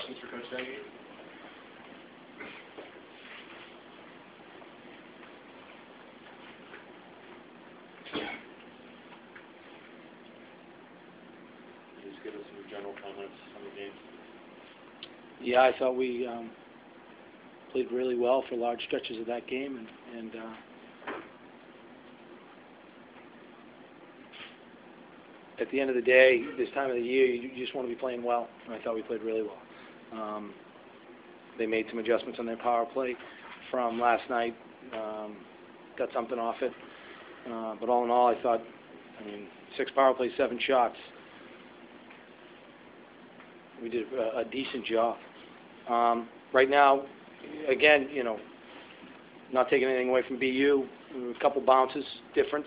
questions for Coach Nagy? Just give us some general comments on the game. Yeah, I thought we um, played really well for large stretches of that game, and, and uh, at the end of the day, this time of the year, you, you just want to be playing well, and I thought we played really well. Um, they made some adjustments on their power play from last night, um, got something off it, uh, but all in all, I thought, I mean, six power plays, seven shots. We did a, a decent job. Um, right now, again, you know, not taking anything away from BU, a couple bounces difference,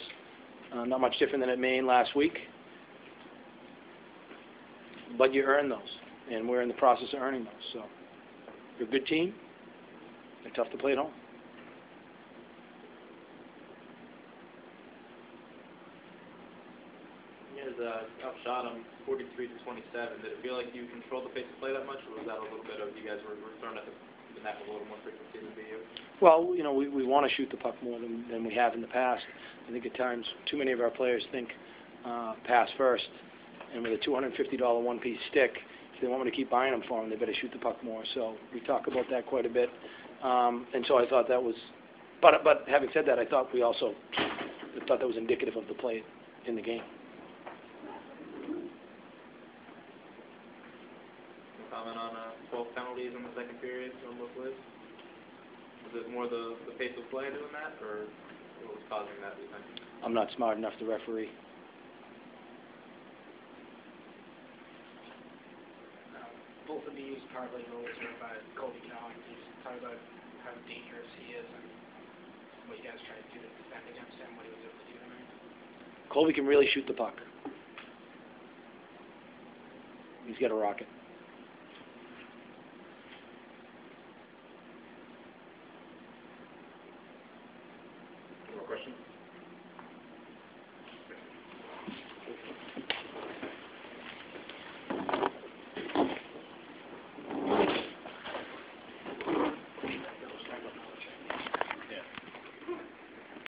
uh, not much different than at Maine last week. But you earn those, and we're in the process of earning those. So, you're a good team. They're tough to play at home. You guys uh, outshot them 43 to 27. Did it feel like you controlled the pace of play that much, or was that a little bit of you guys were, were throwing at the, the net with a little more frequency than BU? Well, you know, we, we want to shoot the puck more than, than we have in the past. I think at times too many of our players think uh, pass first, and with a $250 one-piece stick, they want me to keep buying them for them, they better shoot the puck more. So we talk about that quite a bit, um, and so I thought that was. But but having said that, I thought we also I thought that was indicative of the play in the game. Comment on uh, 12 penalties in the second period on both ways? Was it more the, the pace of play doing that, or what was causing that, do you think? I'm not smart enough to referee. both of these probably go to about Colby Cohen. He's talking about how dangerous he is and what you guys tried to do to defend against him, what he was able to do tonight. Colby can really shoot the puck. He's got a rocket. More questions?